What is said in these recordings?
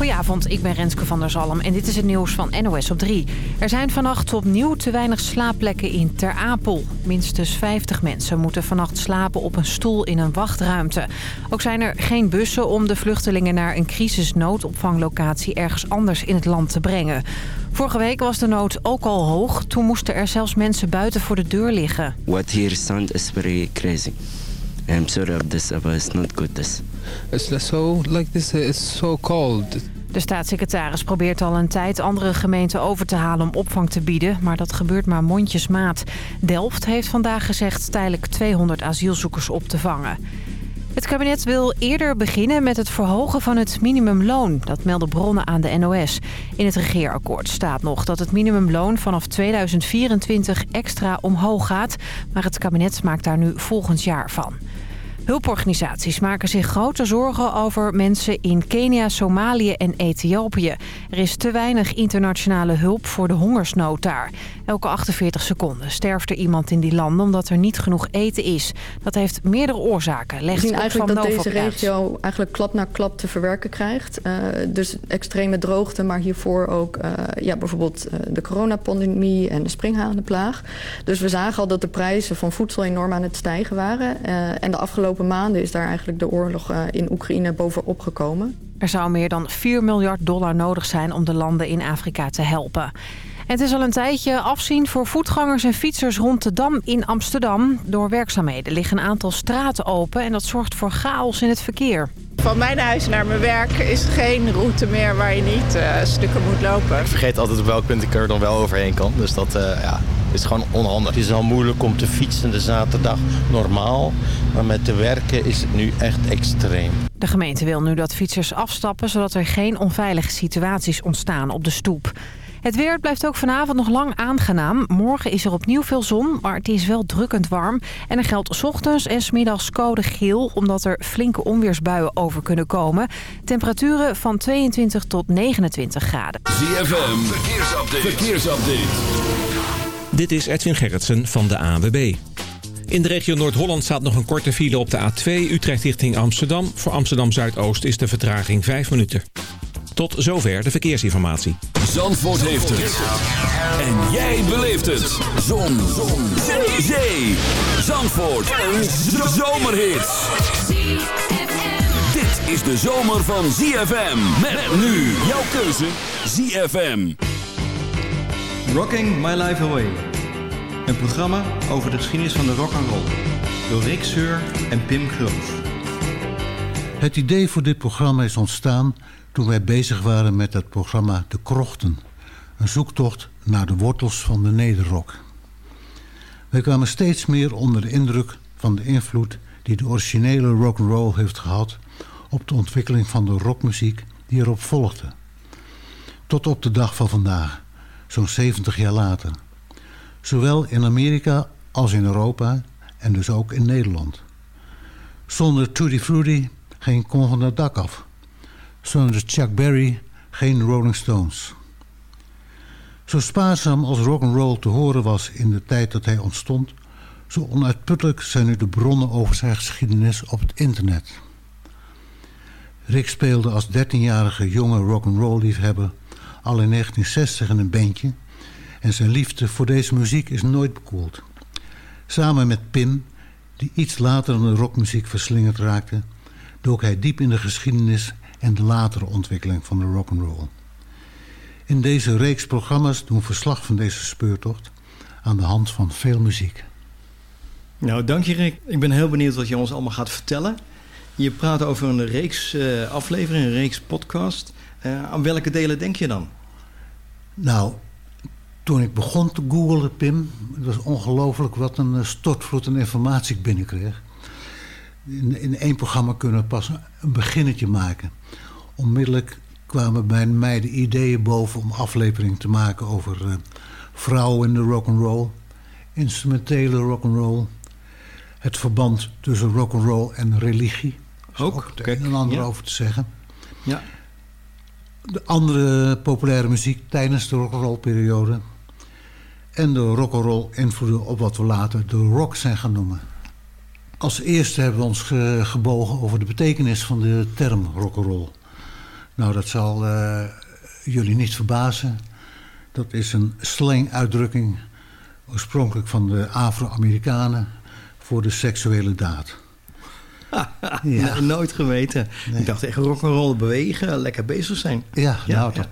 Goedenavond, ik ben Renske van der Zalm en dit is het nieuws van NOS op 3. Er zijn vannacht opnieuw te weinig slaapplekken in Ter Apel. Minstens 50 mensen moeten vannacht slapen op een stoel in een wachtruimte. Ook zijn er geen bussen om de vluchtelingen naar een crisisnoodopvanglocatie ergens anders in het land te brengen. Vorige week was de nood ook al hoog. Toen moesten er zelfs mensen buiten voor de deur liggen. What here sound is very crazy. I'm sorry of this, but it's not good this. It's so like this. It's so cold. De staatssecretaris probeert al een tijd andere gemeenten over te halen om opvang te bieden, maar dat gebeurt maar mondjesmaat. Delft heeft vandaag gezegd tijdelijk 200 asielzoekers op te vangen. Het kabinet wil eerder beginnen met het verhogen van het minimumloon. Dat melden bronnen aan de NOS. In het regeerakkoord staat nog dat het minimumloon vanaf 2024 extra omhoog gaat. Maar het kabinet maakt daar nu volgend jaar van. Hulporganisaties maken zich grote zorgen over mensen in Kenia, Somalië en Ethiopië. Er is te weinig internationale hulp voor de hongersnood daar. Elke 48 seconden sterft er iemand in die landen omdat er niet genoeg eten is. Dat heeft meerdere oorzaken. Legt We zien eigenlijk dat Novak deze regio eigenlijk klap na klap te verwerken krijgt. Uh, dus extreme droogte, maar hiervoor ook uh, ja, bijvoorbeeld uh, de coronapandemie en de springhanenplaag. Dus we zagen al dat de prijzen van voedsel enorm aan het stijgen waren. Uh, en de afgelopen maanden is daar eigenlijk de oorlog uh, in Oekraïne bovenop gekomen. Er zou meer dan 4 miljard dollar nodig zijn om de landen in Afrika te helpen. Het is al een tijdje afzien voor voetgangers en fietsers rond de Dam in Amsterdam. Door werkzaamheden liggen een aantal straten open en dat zorgt voor chaos in het verkeer. Van mijn huis naar mijn werk is geen route meer waar je niet uh, stukken moet lopen. Ik vergeet altijd op welk punt ik er dan wel overheen kan. Dus dat uh, ja, is gewoon onhandig. Het is al moeilijk om te fietsen de zaterdag normaal. Maar met te werken is het nu echt extreem. De gemeente wil nu dat fietsers afstappen... zodat er geen onveilige situaties ontstaan op de stoep. Het weer blijft ook vanavond nog lang aangenaam. Morgen is er opnieuw veel zon, maar het is wel drukkend warm. En er geldt ochtends en 's middags code geel... omdat er flinke onweersbuien over kunnen komen. Temperaturen van 22 tot 29 graden. ZFM, verkeersupdate. verkeersupdate. Dit is Edwin Gerritsen van de ANWB. In de regio Noord-Holland staat nog een korte file op de A2 Utrecht richting Amsterdam. Voor Amsterdam Zuidoost is de vertraging 5 minuten. Tot zover de verkeersinformatie. Zandvoort heeft het. En jij beleeft het. Zon. Zon. Zee. Zee. Zandvoort. Een zomerhit. Dit is de zomer van ZFM. Met nu jouw keuze ZFM. Rocking My Life Away. Een programma over de geschiedenis van de rock and roll. Door Rick Seur en Pim Groof. Het idee voor dit programma is ontstaan toen wij bezig waren met het programma De Krochten. Een zoektocht naar de wortels van de nederrock. Wij kwamen steeds meer onder de indruk van de invloed die de originele rock'n'roll heeft gehad op de ontwikkeling van de rockmuziek die erop volgde. Tot op de dag van vandaag, zo'n 70 jaar later. Zowel in Amerika als in Europa en dus ook in Nederland. Zonder Tutti Frutti geen kon van het dak af. Zonder Chuck Berry geen Rolling Stones. Zo spaarzaam als rock'n'roll te horen was in de tijd dat hij ontstond... zo onuitputtelijk zijn nu de bronnen over zijn geschiedenis op het internet. Rick speelde als 13-jarige jonge rock'n'roll liefhebber... al in 1960 in een bandje... en zijn liefde voor deze muziek is nooit bekoeld. Samen met Pim, die iets later aan de rockmuziek verslingerd raakte... dook hij diep in de geschiedenis en de latere ontwikkeling van de rock'n'roll. In deze reeks programma's doen we verslag van deze speurtocht aan de hand van veel muziek. Nou, dank je Rick. Ik ben heel benieuwd wat je ons allemaal gaat vertellen. Je praat over een reeks uh, afleveringen, een reeks podcast. Uh, aan welke delen denk je dan? Nou, toen ik begon te googlen, Pim... het was ongelooflijk wat een stortvloed aan informatie ik binnenkreeg. In, in één programma kunnen pas een beginnetje maken. Onmiddellijk kwamen bij mij de ideeën boven om afleveringen te maken over uh, vrouwen in de rock'n'roll, instrumentele rock'n'roll, het verband tussen rock'n'roll en religie. Ook, ook een en ander ja. over te zeggen. Ja. De andere populaire muziek tijdens de rock'n'roll-periode. En de rock'n'roll invloeden op wat we later de rock zijn gaan noemen. Als eerste hebben we ons ge gebogen over de betekenis van de term rock'n'roll. Nou, dat zal uh, jullie niet verbazen. Dat is een slang-uitdrukking, oorspronkelijk van de Afro-Amerikanen, voor de seksuele daad. ja. nooit geweten. Nee. Ik dacht echt rock'n'roll bewegen, lekker bezig zijn. Ja, ja nou, dat,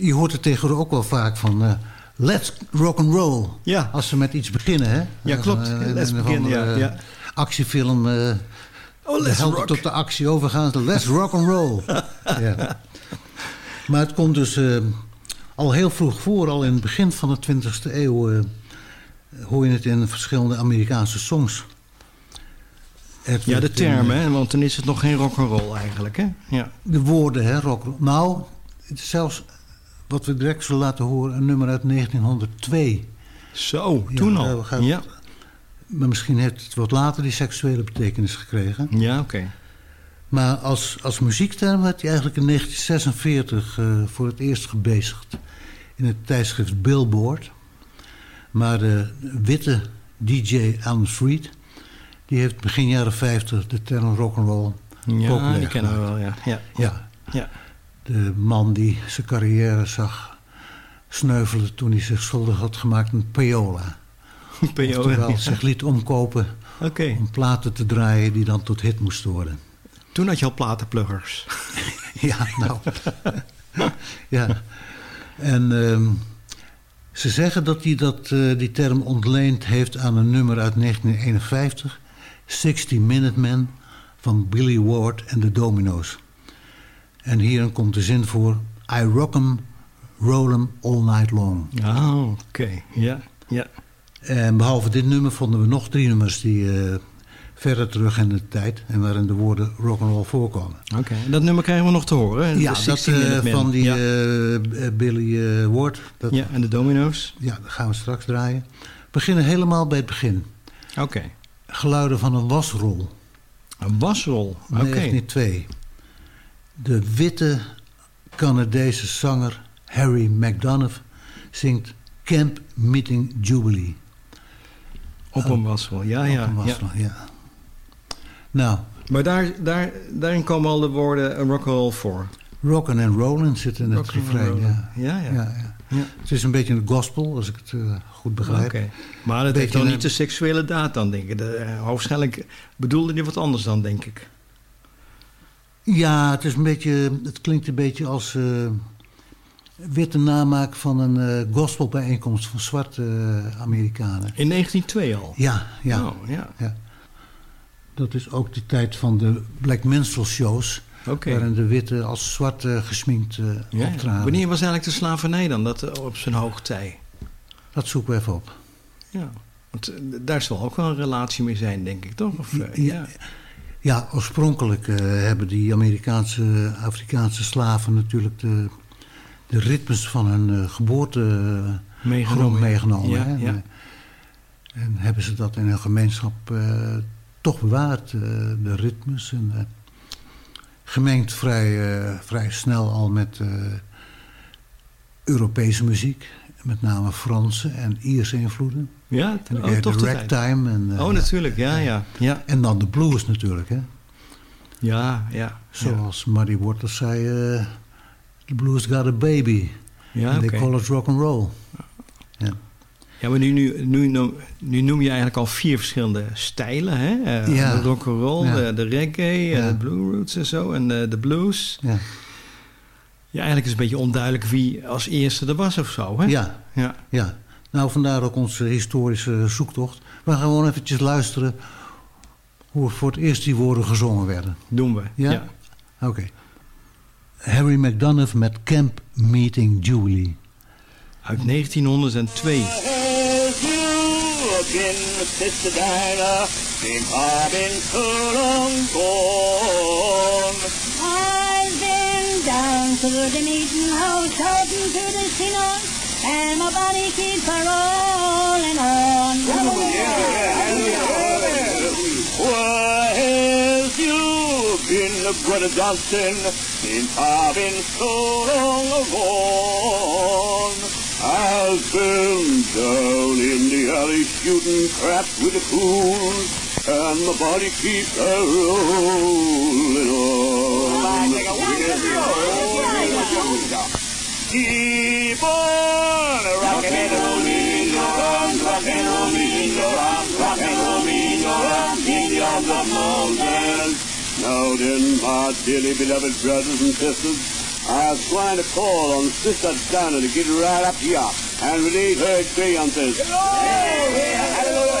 je hoort het tegenwoordig ook wel vaak van... Uh, let's rock and roll. Ja. Als ze met iets beginnen, hè? Ja, klopt. Uh, let's beginnen, ja, ja. Actiefilm... Uh, oh, let's rock. tot de actie overgaan. Let's rock and roll. ja. Maar het komt dus al heel vroeg voor. Al in het begin van de 20e eeuw... hoor je het in verschillende Amerikaanse songs ja, de term, hè? Want dan is het nog geen rock'n'roll eigenlijk, hè? Ja. De woorden, hè? Rock, nou, zelfs wat we direct zullen laten horen, een nummer uit 1902. Zo, toen al. Gaan, ja. Maar misschien heeft het wat later die seksuele betekenis gekregen. Ja, oké. Maar als, als muziekterm werd hij eigenlijk in 1946 uh, voor het eerst gebezigd. In het tijdschrift Billboard. Maar de witte DJ Alan Freed die heeft begin jaren 50 de term rock'n'roll Ja, die kennen we wel, ja. Ja, ja. ja. De man die zijn carrière zag sneuvelen toen hij zich schuldig had gemaakt aan Payola. Oftewel, zich liet omkopen okay. om platen te draaien die dan tot hit moesten worden. Toen had je al platenpluggers. ja, nou. ja. En um, ze zeggen dat hij dat, uh, die term ontleend heeft aan een nummer uit 1951... 60 Minute Man van Billy Ward en de Domino's. En hierin komt de zin voor... I rock 'em, roll 'em all night long. Oh, oké. Ja, ja. En behalve dit nummer vonden we nog drie nummers die uh, verder terug in de tijd... en waarin de woorden rock and roll voorkomen. Oké, en dat nummer krijgen we nog te horen. Ja, dat uh, van die ja. uh, Billy Ward. Dat, ja, en de Domino's. Ja, dat gaan we straks draaien. We beginnen helemaal bij het begin. Oké geluiden van een wasrol. Een wasrol? Oké. Okay. 2. De witte Canadese zanger Harry McDonough zingt Camp Meeting Jubilee. Op een wasrol, ja, ja. Op een wasrol, ja. ja. Nou. Maar daar, daar, daarin komen al de woorden rock and roll voor. Rocken and rollen zit in het refrein, ja. Ja, ja. ja, ja. Het is een beetje een gospel, als ik het uh, goed begrijp. Okay. Maar het heeft dan niet de seksuele daad dan, denk ik. De, uh, waarschijnlijk bedoelde hij wat anders dan, denk ik. Ja, het, is een beetje, het klinkt een beetje als uh, witte namaak van een gospelbijeenkomst van zwarte Amerikanen. In 1902 al? Ja, ja. Oh, ja. ja. Dat is ook de tijd van de Black Minstrel Shows... Okay. Waarin de witte als zwart uh, gesminkt uh, ja, optraden. Wanneer was eigenlijk de slavernij dan dat, op zijn hoogtij? Dat zoeken we even op. Ja, want daar zal ook wel een relatie mee zijn, denk ik, toch? Of, ja, ja. ja, oorspronkelijk hebben die Amerikaanse, Afrikaanse slaven natuurlijk de, de ritmes van hun geboorte meegenomen. meegenomen ja, hè? Ja. En hebben ze dat in hun gemeenschap toch bewaard, de ritmes en gemengd vrij, vrij snel al met Europese muziek. Met name Franse en Ierse invloeden. Ja, en oh, toch de ragtime. En, oh, natuurlijk, ja, ja, ja. En dan de blues natuurlijk, hè. Ja, ja. Zoals ja. Muddy Waters zei, the blues got a baby. Ja, they call it rock and roll. Ja. Ja, maar nu, nu, nu, nu, noem je eigenlijk al vier verschillende stijlen. Hè? Uh, ja. De rock'n'roll, ja. de, de reggae, ja. de blue roots en zo. En de, de blues. Ja. ja, eigenlijk is het een beetje onduidelijk wie als eerste er was of zo. Hè? Ja. Ja. ja. Nou, vandaar ook onze historische zoektocht. We gaan gewoon eventjes luisteren hoe voor het eerst die woorden gezongen werden. Doen we, ja. ja. Oké. Okay. Harry McDonough met Camp Meeting Jubilee. Uit 1902. again, Sister Dinah, since I've been so long gone. I've been down to the meeting house, talking to the sinners, and my body keeps a rolling on. Where have you been, Brother Johnson, since I've been so long gone? I've been down in the alley shooting crap with the fools, and my body keeps a rolling on. Keep on rocking and rolling in your arms, rock and roll me in your arms, rock and roll me in your arms, in the arms of Moses. Now then, my dearly beloved brothers and sisters, I was going to call on Sister Donna to get right up here and relate her experiences. Yes,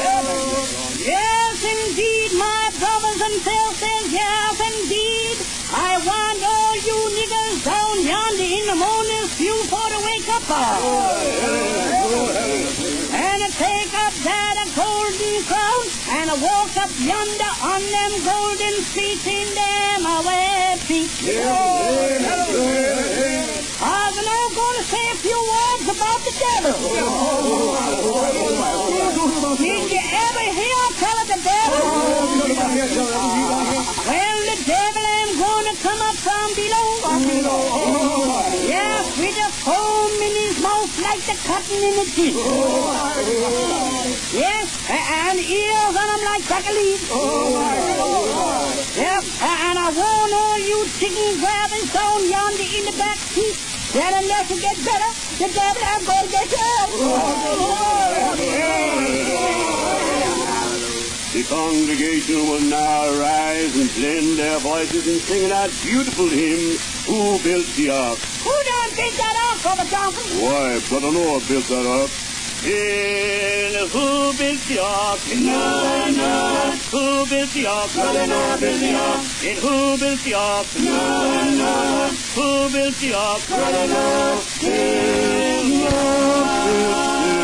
yonder on them golden streets in them I away feet. I'm now going to say a few words about the devil. Did you ever hear tell of the devil? Well, the devil am gonna come up from below. Yes, with a foam in his mouth like the cotton in the tin. Yes, and ears on him like broccoli. Yep, a- and I warn all you chicken grabbing down yonder in the back seat that unless it gets better, the devil am gonna get you. The congregation will now rise and blend their voices in singing out beautiful hymns. Who built the ark? Who done built that ark, Brother Johnson? Why, Brother Noah built that ark. In who built the ark? Noah, Noah. Who built the ark? Brother Noah built the ark. In who built the ark? Noah, Noah. Who built the ark? Brother Noah. In Noah built the.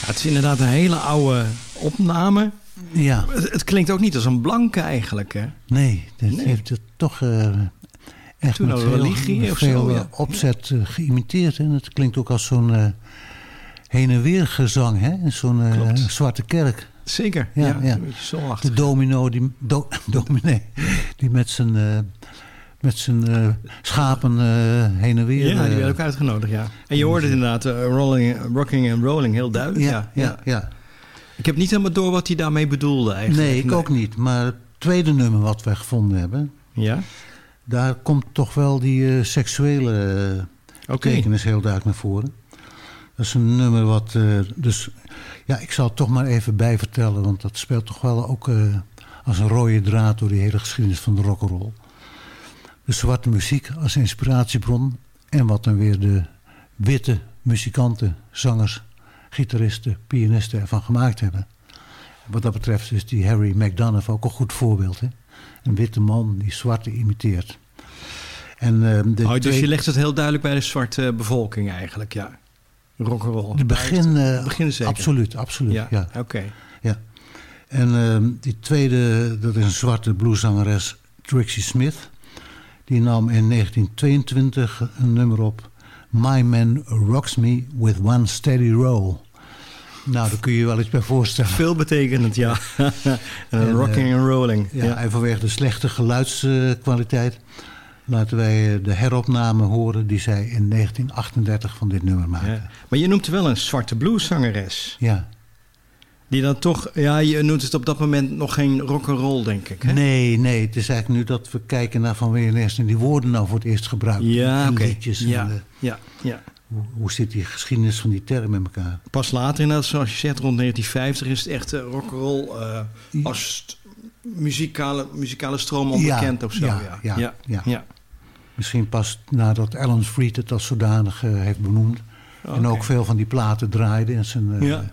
Ja, het is inderdaad een hele oude opname. Ja. Het, het klinkt ook niet als een blanke eigenlijk, hè? Nee, dat Nee. heeft het toch eh, echt Toen met veel, religie of veel zo, eh, ja. opzet eh, geïmiteerd. En het klinkt ook als zo'n eh, heen en weer gezang, hè? In Zo'n zwarte kerk. Zeker, Ja, ja, een. De domino, die, do, dominee, die met zijn, met zijn schapen heen en weer... Ja, die werd ook uitgenodigd, ja. En je hoorde het inderdaad, rolling, rocking en rolling, heel duidelijk. Ja, ja, ja. Ik heb niet helemaal door wat hij daarmee bedoelde eigenlijk. Nee, ik ook niet. Maar het tweede nummer wat wij gevonden hebben... Ja? Daar komt toch wel die eh, seksuele Oké. betekenis heel duidelijk naar voren. Dat is een nummer wat... eh, dus ja, ik zal het toch maar even bijvertellen... want dat speelt toch wel ook eh, als een rode draad... door die hele geschiedenis van de rock'n'roll. De zwarte muziek als inspiratiebron... en wat dan weer de witte muzikanten, zangers, gitaristen, pianisten ervan gemaakt hebben. Wat dat betreft is die Harry McDonough ook een goed voorbeeld. Hè? Een witte man die zwarte imiteert. En, ehm, de Oh, dus twee- je legt het heel duidelijk bij de zwarte bevolking eigenlijk, ja. Rock'n'roll. De begin, eh, begin zeker. absoluut, absoluut. Ja, Ja, oké. Ja. En ehm, die tweede, dat is een zwarte blueszangeres, Trixie Smith. Die nam in 1922 een nummer op. My Man Rocks Me With One Steady Roll. Nou, daar kun je je wel iets bij voorstellen. Veel betekenend, ja. En rocking eh, and rolling. Ja, Ja. En vanwege de slechte geluidskwaliteit laten wij eh, de heropname horen die zij in 1938 van dit nummer maakte. Ja. Maar je noemt wel een zwarte blueszangeres. Ja. Die dan toch, ja, je noemt het op dat moment nog geen rock'n'roll, denk ik. Hè? Nee, nee, het is eigenlijk nu dat we kijken naar van wanneer die woorden nou voor het eerst gebruikt. Ja, oké. Ja, eh, ja, ja. Hoe, zit die geschiedenis van die term in elkaar? Pas later, inderdaad, zoals je zegt, rond 1950 is het echt eh, rock'n'roll eh, als muzikale, muzikale stroom onbekend of zo. ja, Ja, ja, ja. ja. Misschien pas nadat Alan Freed het als zodanig eh, heeft benoemd. En Oké. ook veel van die platen draaide in zijn eh, Ja.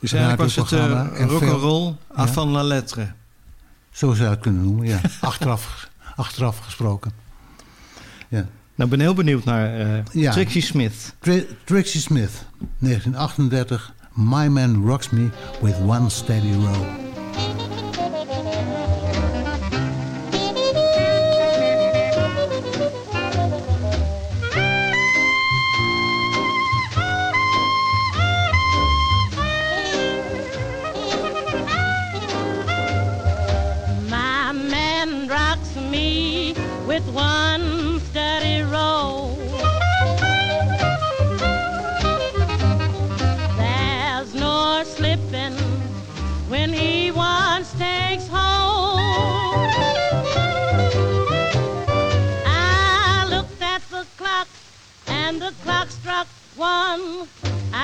Dus eigenlijk was het uh, En rock'n'roll Ja. avant la lettre. Zo zou je het kunnen noemen, ja. achteraf, achteraf gesproken. Ja. Nou, ik ben heel benieuwd naar eh, Ja. Trixie Smith. Tri- Trixie Smith, 1938. My Man Rocks Me With One Steady Roll.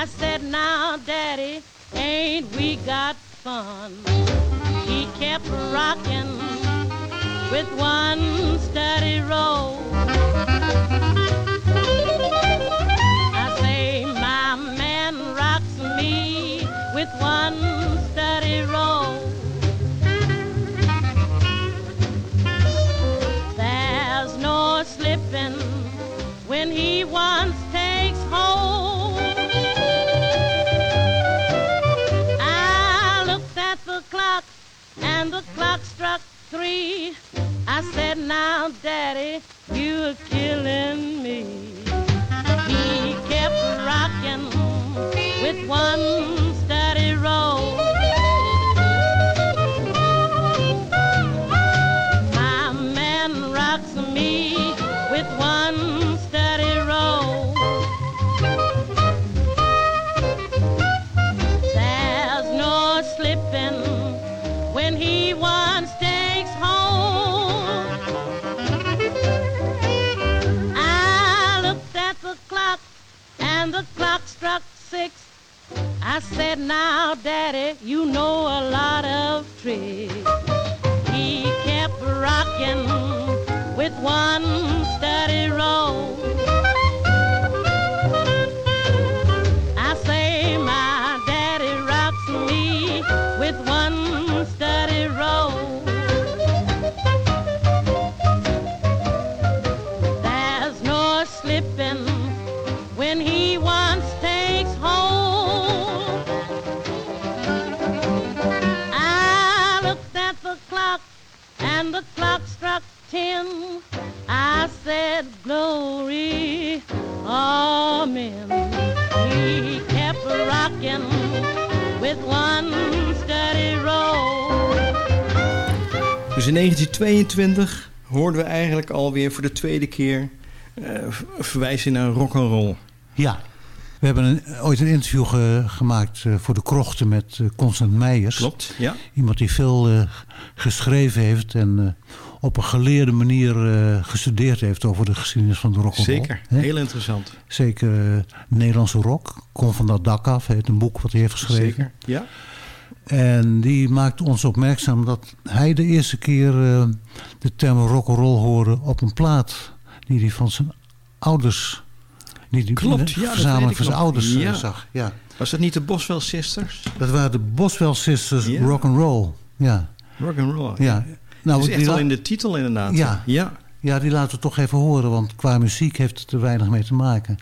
Said, now, Daddy, ain't we got fun? He kept rocking with one steady roll. I said, now, Daddy, you're killing me. He kept rocking with one steady roll. I said, now, Daddy, you know a lot of tricks. He kept rocking with one steady roll. Dus in 1922 hoorden we eigenlijk alweer voor de tweede keer eh, v- verwijzen naar rock and roll. Ja. We hebben een, ooit een interview ge- gemaakt eh, voor de krochten met eh, Constant Meijers. Klopt, ja. Iemand die veel eh, geschreven heeft en eh, op een geleerde manier eh, gestudeerd heeft over de geschiedenis van de rock and roll. Zeker, heel interessant. Zeker eh, Nederlandse rock. Kom van dat dak af, heet een boek wat hij heeft geschreven. Zeker, ja. En die maakt ons opmerkzaam dat hij de eerste keer eh, de term rock'n'roll hoorde op een plaat die hij van zijn ouders, die die Klopt, ja, dat verzameling van zijn ouders eh, Ja. zag. Ja. Was dat niet de Boswell Sisters? Dat waren de Boswell Sisters Ja. rock'n'roll. Ja. Rock and roll. Ja. Nou, is echt al in de titel inderdaad. Ja. ja. ja, die laten we toch even horen, want qua muziek heeft het er weinig mee te maken.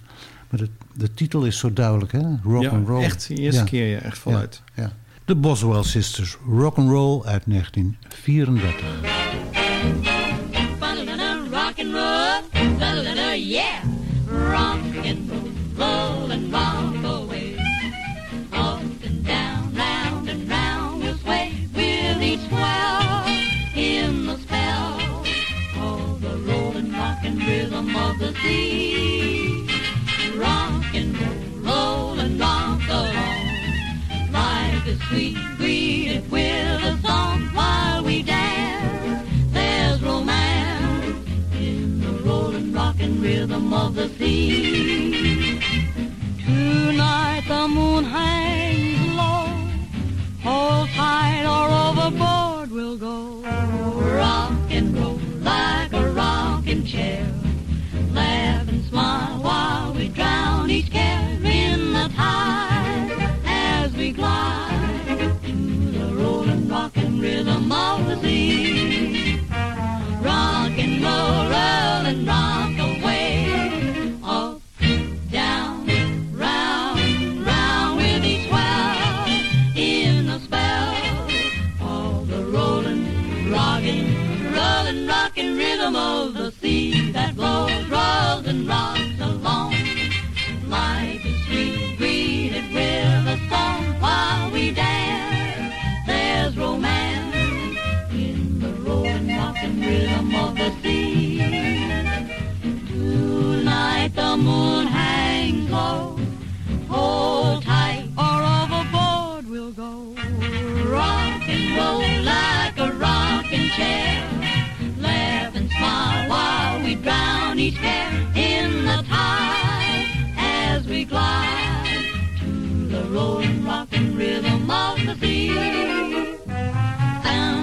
Maar de, de titel is zo duidelijk, hè? Rock Ja, and roll. echt de eerste keer, ja, echt voluit. Ja, ja. De Boswell Sisters, rock and roll uit 1934. rock and roll, da-da-da, yeah. Rock and away. Up and down, round and round we'll sway with each swell in the spell of the rolling rock and rhythm of the. Rolling rock and rhythm of the sea. Tonight the moon hangs low. Hold tight or overboard we'll go. Rock and roll like a rocking chair. Laugh and smile while we drown each care in the tide as we glide to the rolling rock and rhythm of the sea. Rock and roll, roll and rock moon hangs low. Hold tight, or overboard we'll go. Rock and roll like a rocking chair. Laugh and smile while we drown each hair in the tide as we glide to the rolling, rocking rhythm of the sea. Down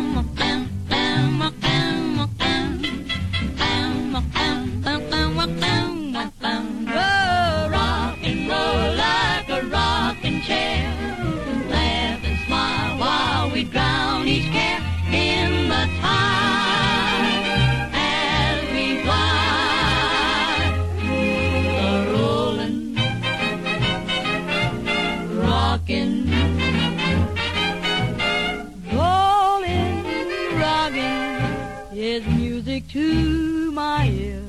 to my ear.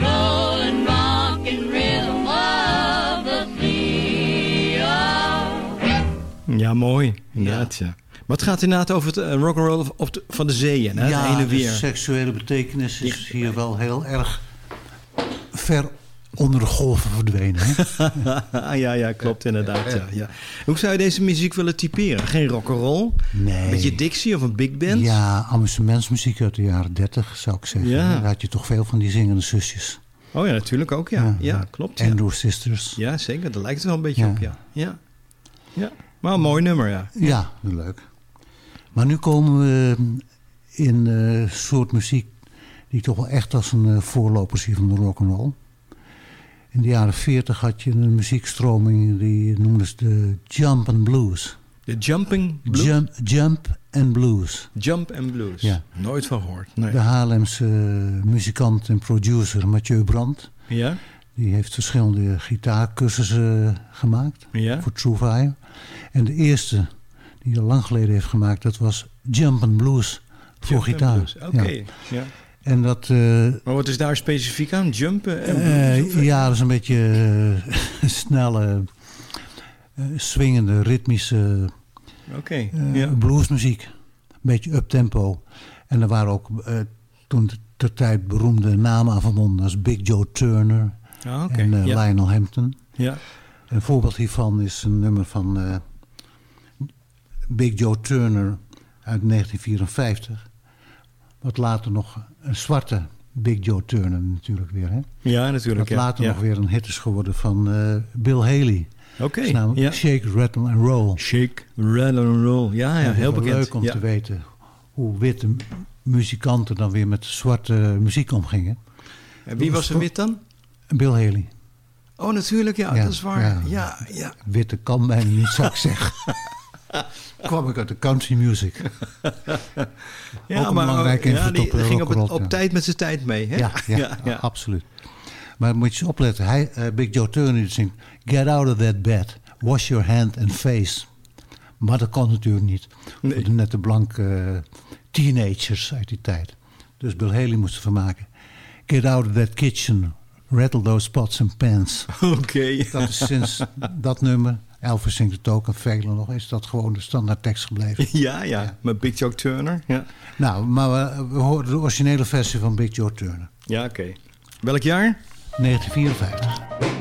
Rolling, rocking rhythm of the sea. Oh. Ja, mooi. Inderdaad, ja. Maar het gaat inderdaad over het uh, rock'n'roll of- of de- van de zeeën. Hè? ja, de ene de weer. seksuele betekenis is hier wel heel erg ver onder de golven verdwenen. Hè? ja, ja, klopt inderdaad. Ja, ja. Hoe zou je deze muziek willen typeren? Geen rock'n'roll? Nee. Een beetje Dixie of een big band? Ja, amusementsmuziek uit de jaren 30 zou ik zeggen. Ja. Daar had je toch veel van die zingende zusjes. Oh ja, natuurlijk ook, ja. Ja, klopt. Ja. Andrew Sisters. ja, zeker. Daar lijkt het wel een beetje op, ja. ja. Ja, maar een mooi nummer, ja. Ja, leuk. Maar nu komen we in een soort muziek die toch wel echt als een eh, voorloper zie van de rock'n'roll. In de jaren 40 had je een muziekstroming die noemden ze de Jump and Blues. De Jumping Blues? Jump, jump and Blues. Jump and Blues. Ja. Nooit van gehoord. Nee. De Haarlemse muzikant en producer Mathieu Brandt. Ja? Die heeft verschillende gitaarcursussen gemaakt Ja? voor True Fire. En de eerste die hij lang geleden heeft gemaakt, dat was Jump and Blues voor Jump gitaar. Oké, Ja. ja. En dat, eh, Maar wat is daar specifiek aan? Jumpen en eh, ja, dat is een beetje eh, snelle, swingende, ritmische Oké, ja. bluesmuziek. Een beetje uptempo. En er waren ook toen ter tijd beroemde namen aan verbonden als Big Joe Turner Ah, en. Lionel Hampton. Een voorbeeld hiervan is een nummer van Big Joe Turner uit 1954. Wat later nog een zwarte Big Joe Turner natuurlijk weer. Hè? Ja, natuurlijk, Wat ja, later ja. nog weer een hit is geworden van eh, Bill Haley. Oké, Dat ja. Shake, Rattle and Roll. Shake, Rattle and Roll. Ja, ja heel bekend. leuk om te weten hoe witte mu- muzikanten dan weer met zwarte muziek omgingen. En wie was er wit dan? Bill Haley. Oh, natuurlijk, ja, dat is waar. ja. Ja. Witte kan bijna niet, zou ik zeggen. Kwam ik uit de country music. Ja, Ook maar ja, die op ging op, het- op tijd met zijn tijd mee. Hè? Ja, ja, absoluut. Maar moet je opletten. Hij, eh, Big Joe Turner zingt... Get out of that bed. Wash your hand and face. Maar dat kon natuurlijk niet. Voor de nette blanke eh, teenagers uit die tijd. Dus Bill Haley moest ervan maken. Get out of that kitchen. Rattle those pots and pans. Oké. Dat is sinds dat nummer... Elvis zingt het ook en velen nog. Is dat gewoon de standaard tekst gebleven. Ja, ja, met Big Joe Turner. Ja, Nou, maar we, we horen de originele versie van Big Joe Turner. ja oké. Welk jaar? 1954.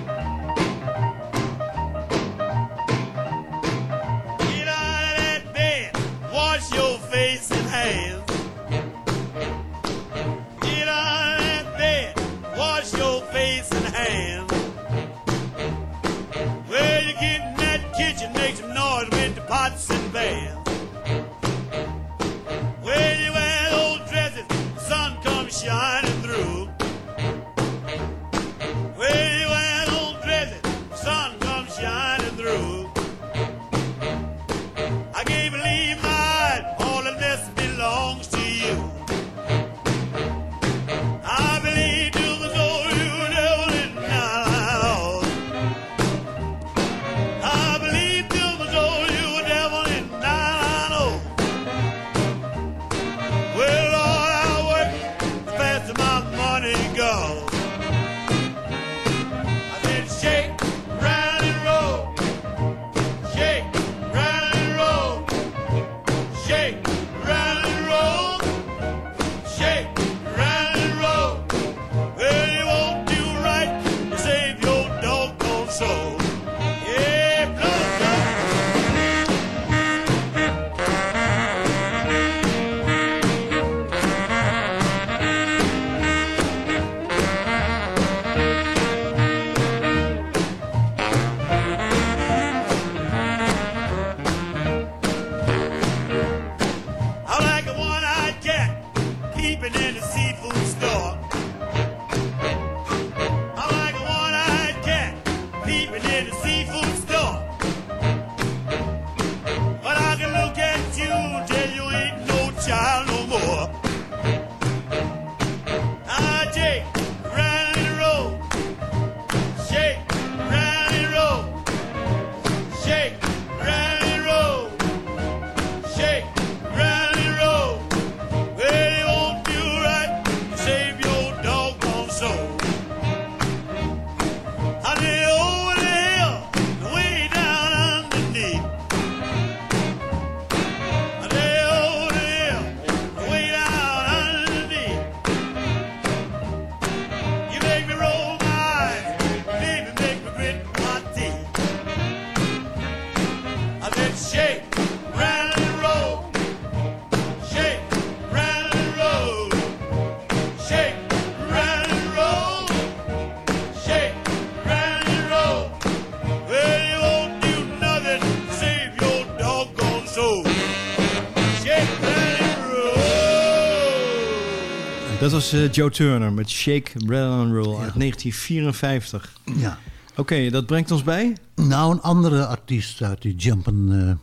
Dat was eh, Joe Turner met Shake, Rattle and Roll uit 1954. Ja. Oké, dat brengt ons bij? Nou, een andere artiest uit die jumpen eh,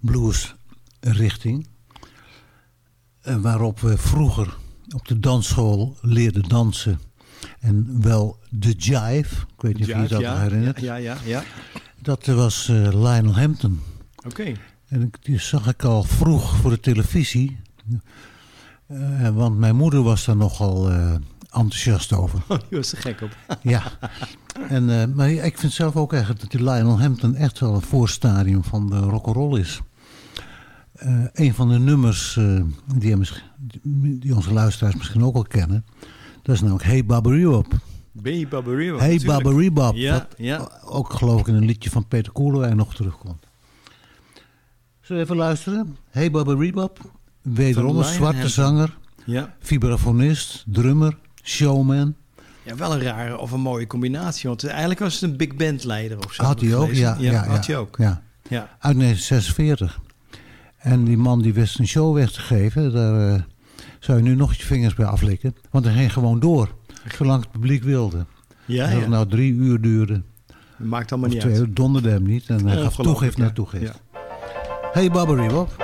blues richting. Eh, waarop we vroeger op de dansschool leerden dansen. En wel de jive. Ik weet niet of je dat ja, herinnert. Ja, ja, ja. Dat was Lionel Hampton. Oké. En ik- die zag ik al vroeg voor de televisie. Eh, want mijn moeder was daar nogal eh, enthousiast over. Oh, die was er gek op. Ja. En, eh, maar ik vind zelf ook eigenlijk dat die Lionel Hampton echt wel een voorstadium van de rock'n'roll is. Een van de nummers die, die onze luisteraars misschien ook al kennen, dat is namelijk Hey Baberiebop. Baby Baberiebop, Hey. Baberiebop. Ja, wat ja. ook geloof ik in een liedje van Peter Koelewijn nog terugkomt. Zullen we even luisteren? Hey Baberiebop. Wederom een zwarte zanger, Ja. vibrafonist, drummer, showman. ja, wel een rare of een mooie combinatie. Want eigenlijk was het een big band leider of zo. Had hij ook, gelezen. ja. ja, had ja, hij ook. Ja. Ja. Uit 1946. En die man die wist een show weg te geven, daar eh, zou je nu nog je vingers bij aflikken. Want hij ging gewoon door, zolang het publiek wilde. Ja, het ja. nou drie uur duurde, Maakt allemaal of niet twee uit. uur, donderde hem niet. En hij gaf toegift ja. naar toegift. Ja. Hey Babbery Bob.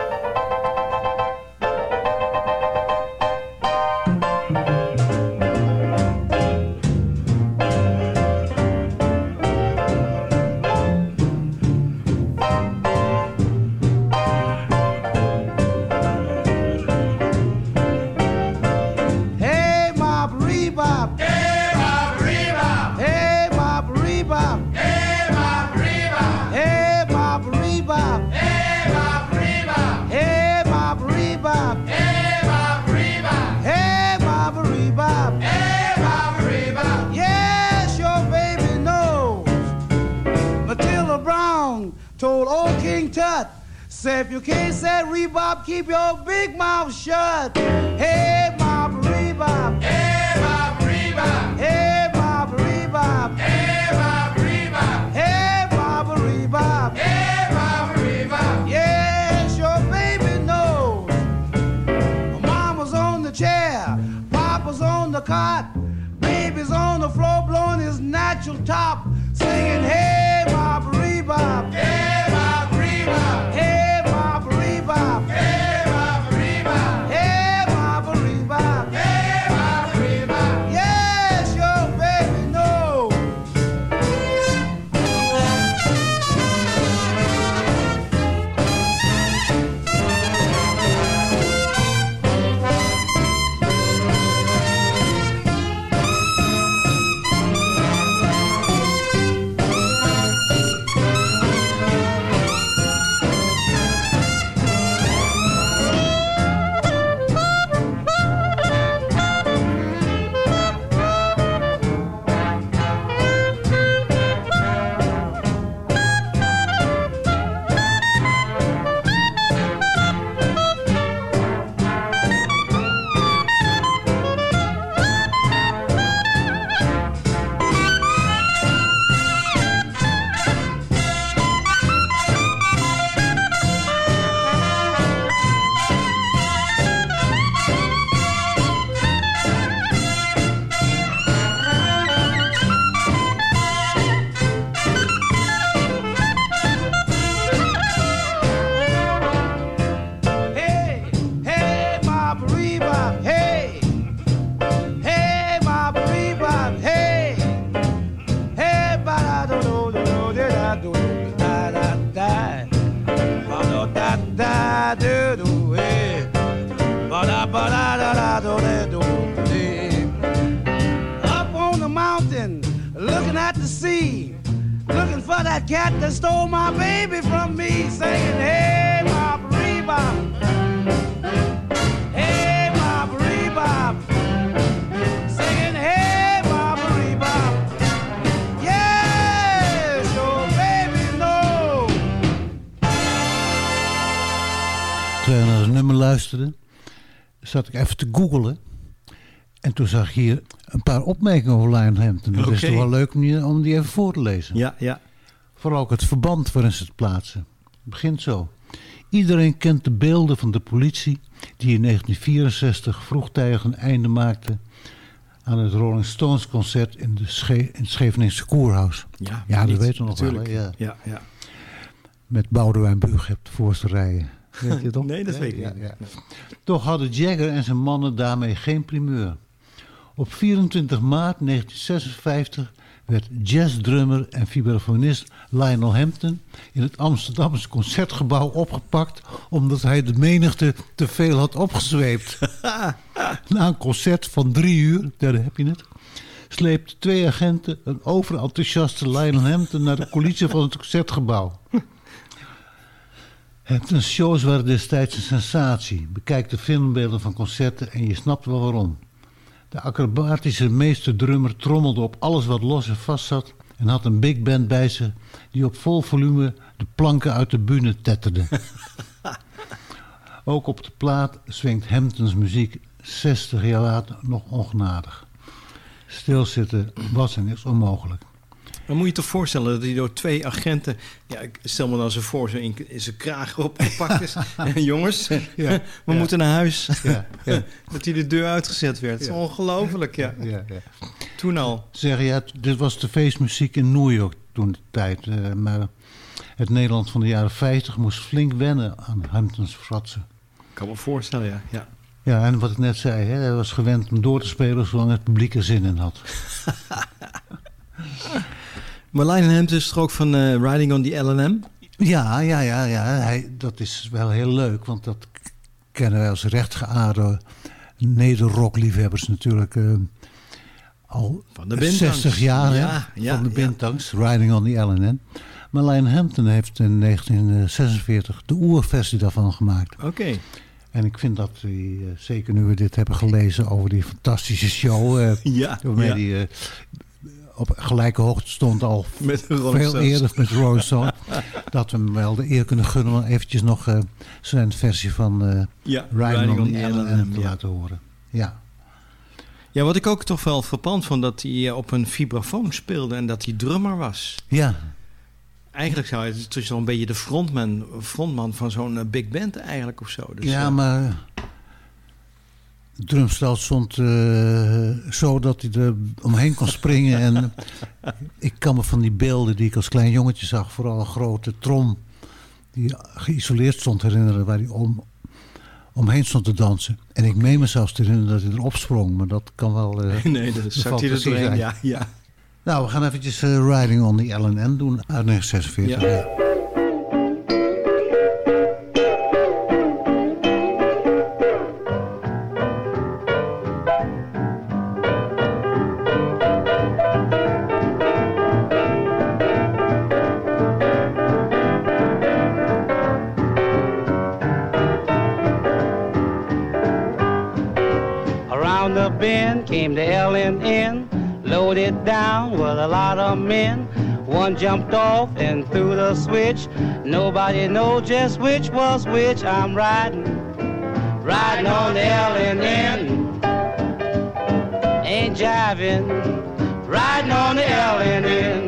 If you can't say Rebop, keep your big mouth shut. Hey, Bob Rebop. Hey, Bob Rebop. Hey, Bob Rebop. Hey, Bob Rebop. Hey, Bob Rebop. Hey, Bob Rebop. Yes, your baby knows. Mama's on the chair, Papa's on the cot, baby's on the floor blowing his natural top, singing, Hey, Bob Rebop. Zat ik even te googelen. En toen zag ik hier een paar opmerkingen over Lionel Hampton. Dat is toch wel leuk om die, om die even voor te lezen. Ja, ja. Vooral ook het verband waarin ze het plaatsen. Het begint zo. Iedereen kent de beelden van de politie die in 1964 vroegtijdig een einde maakte aan het Rolling Stones concert in, de Sche in het Scheveningse Koerhuis. Ja, ja dat weten we nog wel. natuurlijk. hè, Ja. Ja, ja. Met Boudewijn de voorste rijen. Weet je toch? Nee, dat weet ik Ja, niet. ja. Toch hadden Jagger en zijn mannen daarmee geen primeur. Op 24 maart 1956 werd jazzdrummer en vibrafonist Lionel Hampton in het Amsterdamse concertgebouw opgepakt omdat hij de menigte te veel had opgezweept. Na een concert van drie uur, daar heb je het, sleepten twee agenten een overenthousiaste Lionel Hampton naar de coulissen van het concertgebouw. Hampton's shows waren destijds een sensatie. Bekijk de filmbeelden van concerten en je snapt wel waarom. De acrobatische meesterdrummer trommelde op alles wat los en vast zat... en had een big band bij zich die op vol volume de planken uit de bühne tetterde. Ook op de plaat swingt Hamptons muziek 60 jaar later nog ongenadig. Stilzitten was en is onmogelijk. Dan moet je je toch voorstellen dat hij door twee agenten... Ja, ik stel me dan zo voor, zo in, in zijn kraag opgepakt is. En jongens, Ja, we moeten naar huis. Ja, ja. Dat hij de deur uitgezet werd. Ongelooflijk, ja. Ja, ja. Toen al. Zeg ja, dit was de feestmuziek in New York toen de tijd. eh, maar het Nederland van de jaren 50 moest flink wennen aan Hamptons fratsen. Ik kan me voorstellen, ja. ja. Ja, en wat ik net zei, hè, hij was gewend om door te spelen zolang het publiek er zin in had. Maar Lionel Hampton is toch ook van eh, Riding on the LM? Ja, ja, ja, ja. Hij, dat is wel heel leuk, want dat kennen wij als rechtgeaarde nederrockliefhebbers natuurlijk eh, al Van de Bintangs. 60 jaar Ja, ja, van de ja. Bintangs, Riding on the LNN. Maar Lionel Hampton heeft in 1946 de oerversie daarvan gemaakt. Oké. En ik vind dat eh, zeker nu we dit hebben gelezen over die fantastische show... eh, Ja, waarmee ja. Eh, op gelijke hoogte stond al Met veel eerder met Rolling Stone. dat we hem wel de eer kunnen gunnen om eventjes nog eh, zijn versie van eh Ja, Riding, on LM te ja. laten horen. Ja. Ja, wat ik ook toch wel verpand vond, dat hij eh, op een vibrafoon speelde en dat hij drummer was. Ja. Eigenlijk zou hij het is wel een beetje de frontman, frontman van zo'n eh, big band eigenlijk of zo. Dus, ja, eh, maar drumstel stond eh, zo dat hij er omheen kon springen. en ik kan me van die beelden die ik als klein jongetje zag, vooral een grote trom die geïsoleerd stond herinneren, waar hij om, omheen stond te dansen. En ik meen me zelfs te herinneren dat hij erop sprong, maar dat kan wel... eh, nee, dat de zakt hij er doorheen. Ja, ja. Nou, we gaan eventjes eh, Riding on the LNN doen uit 1946. Ja. Down with a lot of men. One jumped off and threw the switch. Nobody knows just which was which. I'm riding, riding on the LNN. Ain't jiving, riding on the LNN.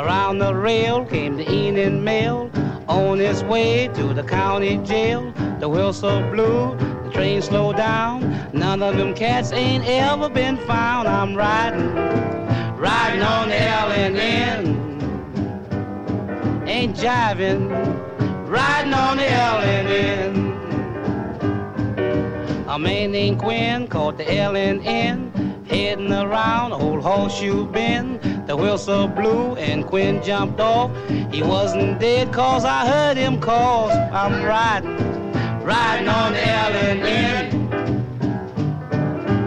Around the rail came the evening mail on its way to the county jail. The whistle blew, the train slowed down. None of them cats ain't ever been found. I'm riding, riding on the LNN. Ain't jiving, riding on the LNN. A man named Quinn caught the LNN, heading around Old Horseshoe Bend. The whistle blew and Quinn jumped off. He wasn't dead cause I heard him cause I'm riding, riding on the LNN.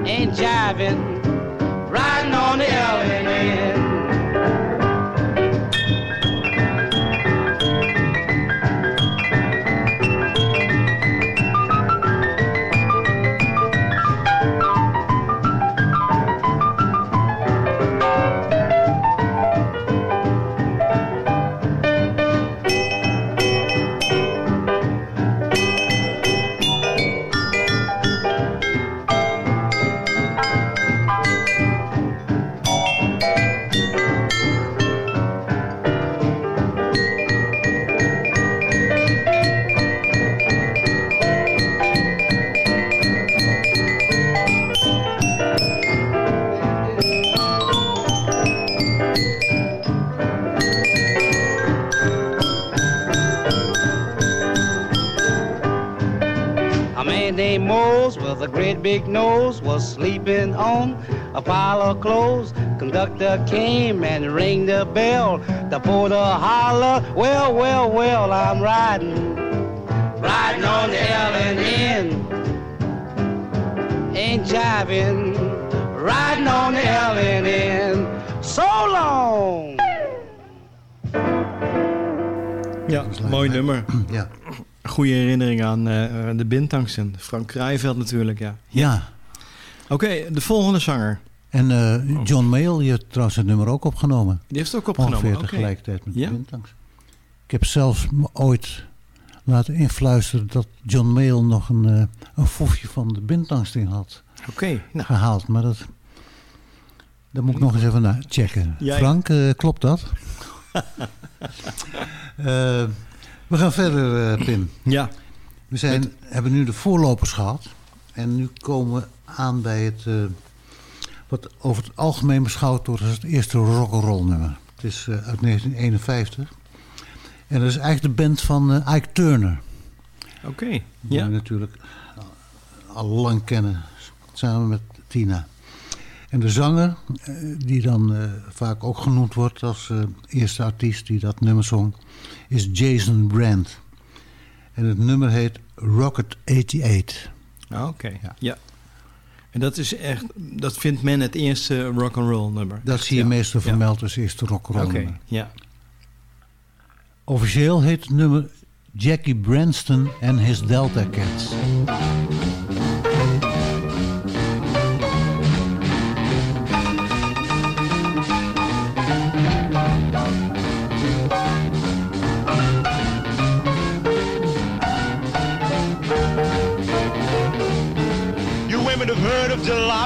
Ain't jiving, Mose with a great big nose was sleeping on a pile of clothes. Conductor came and rang the bell. The porter holler, well, well, well, I'm riding, riding on the L and N. Ain't jiving, riding on the L and N. So long. Ja, mooi nummer. Ja. Goede herinnering aan eh, de Bintangsen. Frank Krijveld natuurlijk, ja. Ja. Oké, de volgende zanger. En eh, John Mayall, die heeft trouwens het nummer ook opgenomen. Die heeft het ook opgenomen, Ongeveer tegelijkertijd met Ja. de Bintangs. Ik heb zelfs ooit laten influisteren dat John Mayall nog een, eh, een foefje van de Bintangs in had Oké, nou. gehaald. Maar dat, daar moet ik nog eens even naar checken. Jij- Frank, klopt dat? We gaan verder, eh, Pim. Ja. We zijn, hebben nu de voorlopers gehad. En nu komen we aan bij het... eh, wat over het algemeen beschouwd wordt als het eerste rock'n'roll nummer. Het is eh, uit 1951. En dat is eigenlijk de band van Ike Turner. Oké, Die ja. we natuurlijk al lang kennen. Samen met Tina. En de zanger, eh, die dan eh, vaak ook genoemd wordt als eh, eerste artiest die dat nummer zong, is Jason Brand. En het nummer heet Rocket 88. Ah, Oké, ja. En dat is echt, dat vindt men het eerste rock and roll nummer. Dat zie je ja. meestal Ja. vermeld als eerste rock'n'roll Oké, nummer. ja. Officieel heet het nummer Jackie Branston en His Delta Cats.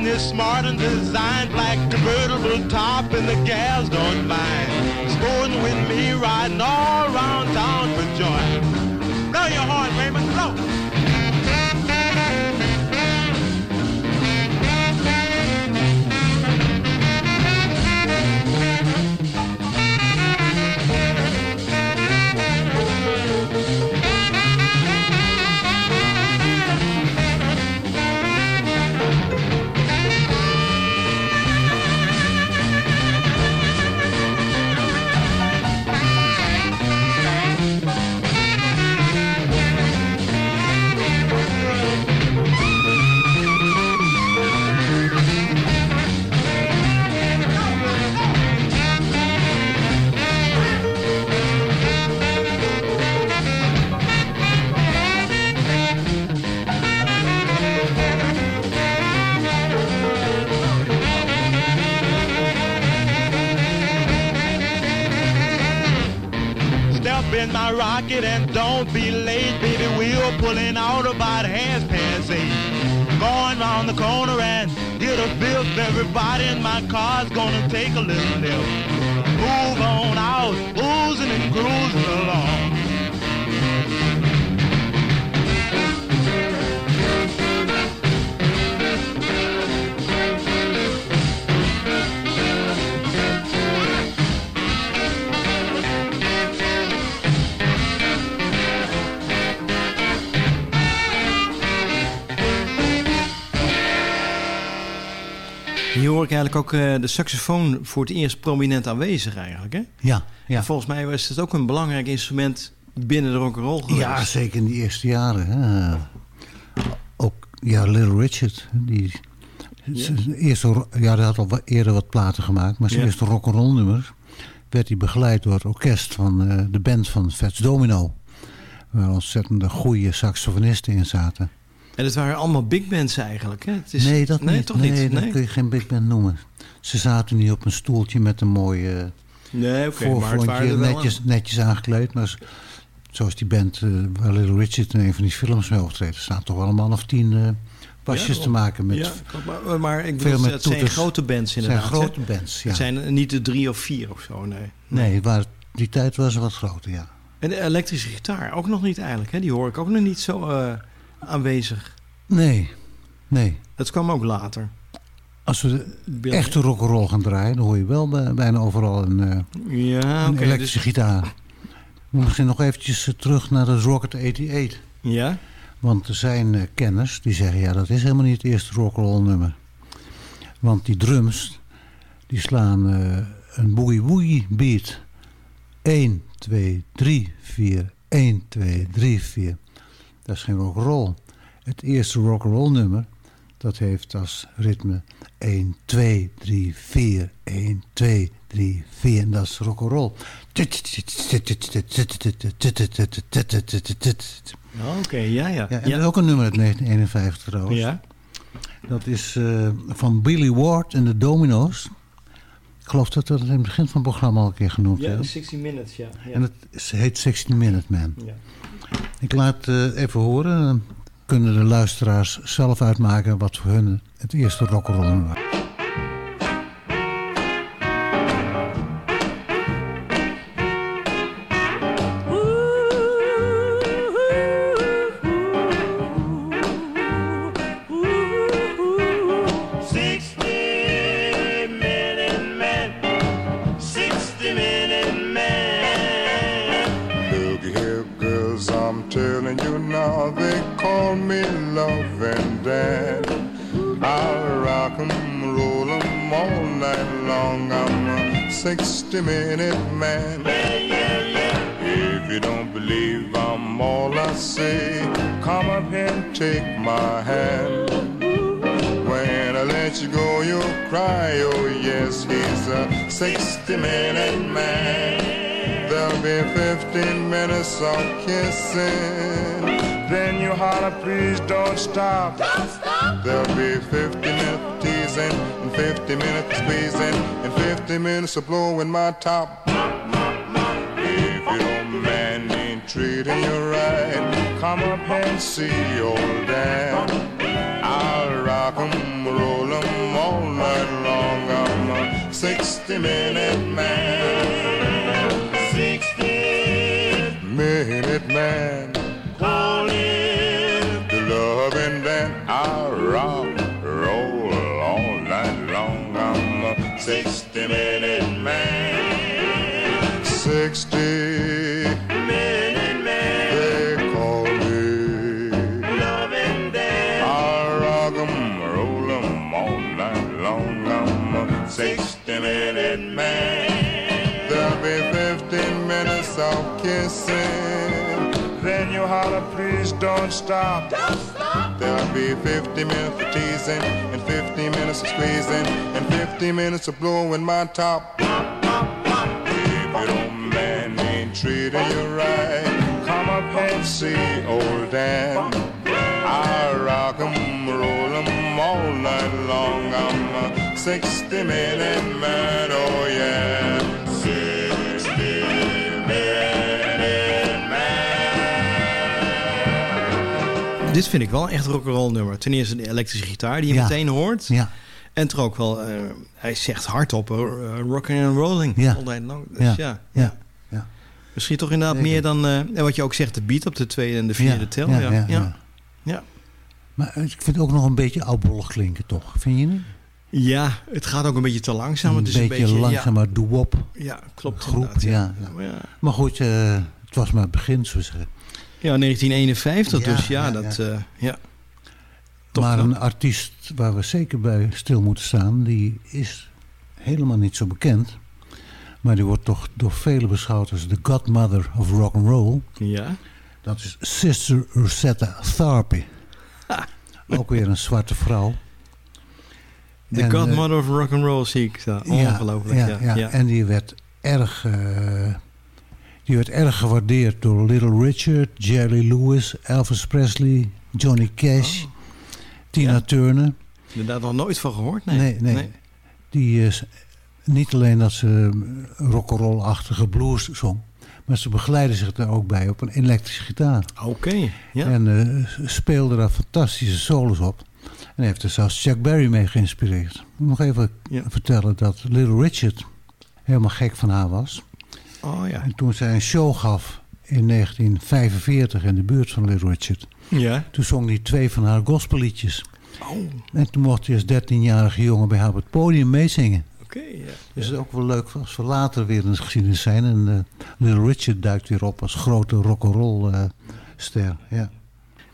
V8 and this smart and designed black convertible top and the gals don't mind. Sporting with me riding all around town for joy. Blow your horn, Raymond, blow. My rocket and don't be late, baby. We're pulling out about half past eight. Going round the corner and get a fifth. Everybody in my car's gonna take a little nip. Move on out, boozing and cruising along. Hoor ik eigenlijk ook eh, de saxofoon voor het eerst prominent aanwezig eigenlijk, hè? Ja, ja. En volgens mij was het ook een belangrijk instrument binnen de rock'n'roll geweest. Ja, zeker in die eerste jaren. Hè. Ook ja, Little Richard. Die, zijn eerste, ja, hij had al eerder wat platen gemaakt. Maar zijn Ja. eerste rock'n'roll nummer werd hij begeleid door het orkest van eh, de band van Fats Domino. Waar ontzettende goede saxofonisten in zaten. En het waren allemaal big bands eigenlijk, hè? Het is... nee, dat nee, niet. toch nee, niet? dat Nee? kun je geen big band noemen. Ze zaten niet op een stoeltje met een mooie Nee, oké, voor, maar het waren netjes, netjes aangekleed. Maar zoals die band eh, waar Little Richard in een van die films mee optreedt... er staan toch man of tien eh, pasjes Ja, te maken met... Ja, maar, maar ik bedoel, met het zijn grote bands Het inderdaad. zijn hè? grote bands, ja. Het zijn niet de drie of vier of zo, nee. Nee, waar, die tijd was wat groter, ja. En de elektrische gitaar ook nog niet eigenlijk, hè? Die hoor ik ook nog niet zo eh, aanwezig. Nee, nee. Dat kwam ook later. Als we de echte rock'n'roll gaan draaien... dan hoor je wel bij- bijna overal een, eh, Ja, een oké, elektrische dus- gitaar. Misschien nog eventjes eh, terug naar de Rocket 88. Ja? Want er zijn eh, kenners die zeggen... ja, dat is helemaal niet het eerste rock'n'roll nummer. Want die drums... die slaan eh, een boogie-woogie beat. 1, 2, 3, 4. 1, 2, 3, 4. Dat is geen rock'n'roll. Het eerste rock'n'roll nummer... dat heeft als ritme 1, 2, 3, 4. 1, 2, 3, 4. En dat is rock'n'roll. Oké, ja, ja. Ja, en is ook een nummer uit 1951 trouwens. Ja. Dat is eh, van Billy Ward en de Domino's. Ik geloof dat we dat in het begin van het programma al een keer genoemd Ja, hebben. 60 Minutes, ja. ja. En het heet 16 Minute Man. Ja. Ik laat eh, even horen. Kunnen de luisteraars zelf uitmaken wat voor hun het eerste rock'n'roll was. 60 minute man. If you don't believe I'm all I say, come up and take my hand. When I let you go, you'll cry. Oh, yes, he's a 60 minute man. There'll be 15 minutes of kissing. Then you holler, please don't stop. Don't stop. There'll be 15 minutes teasing, 50 minutes of squeezing, and 50 minutes of blowing my top. If your man ain't treating you right, come up and see old Dan. I'll rock 'em, roll 'em all night long. I'm a 60 minute man. 60 minute man. Minute man. 60 minute man. They call me loving Dan. I'll rock 'em, roll 'em all night long. I'm a 60 minute man. There'll be 15 minutes of kissing. Then you holler, please don't stop. Don't stop. There'll be 50 minutes of teasing, and 50 minutes of squeezing, and 50 minutes of blowing my top. If your man ain't treating you right, come up and see old Dan. I rock 'em, roll 'em all night long. I'm a 60 minute man, oh yeah. Dit vind ik wel echt rock'n'roll nummer. Ten eerste de elektrische gitaar die je Ja. meteen hoort. Ja. En er ook wel, eh, hij zegt hardop, uh, rocking and rolling. Ja. All night long. Dus Ja. ja. Ja. Ja. Misschien toch inderdaad Zeker. meer dan, eh, en wat je ook zegt, de beat op de tweede en de vierde tel. Ja, ja, ja. Maar ik vind het ook nog een beetje oudbollig klinken, toch? Vind je niet? Ja, het gaat ook een beetje te langzaam. Een Het is een beetje langzaam, maar doe-op. Ja, klopt. Groep, ja. Ja. Maar goed, eh, het was maar het begin, zo zeggen. Ja, 1951 Ja, dus. Ja, ja, dat... ja. eh, ja. Toch maar een artiest waar we zeker bij stil moeten staan... die is helemaal niet zo bekend. Maar die wordt toch door velen beschouwd als de godmother of rock and roll. Ja. Dat is Sister Rosetta Tharpe. Ook weer een zwarte vrouw. En, eh, Godmother of Rock and Roll zie ik. Ongelooflijk, ja. ja, ja. En die werd erg, eh, die werd erg gewaardeerd door Little Richard, Jerry Lewis, Elvis Presley, Johnny Cash, Tina Ja. Turner. Inderdaad nog nooit van gehoord, nee. Nee, nee. Die, eh, niet alleen dat ze rock'n'roll-achtige blues zong, maar ze begeleidde zich daar ook bij op een elektrische gitaar. Oké, ja. En eh, speelde daar fantastische solos op. En heeft er zelfs Chuck Berry mee geïnspireerd. Ik moet nog even vertellen dat Little Richard helemaal gek van haar was. Oh ja. En toen zij een show gaf in 1945 in de buurt van Little Richard... Ja. toen zong hij twee van haar gospelliedjes. Oh. En toen mocht hij als 13-jarige jongen bij haar op het podium meezingen. Oké, ja. Dus het is ook wel leuk als we later weer in de geschiedenis zijn. En eh, Little Richard duikt weer op als grote rock'n'roll eh, ster. Ja.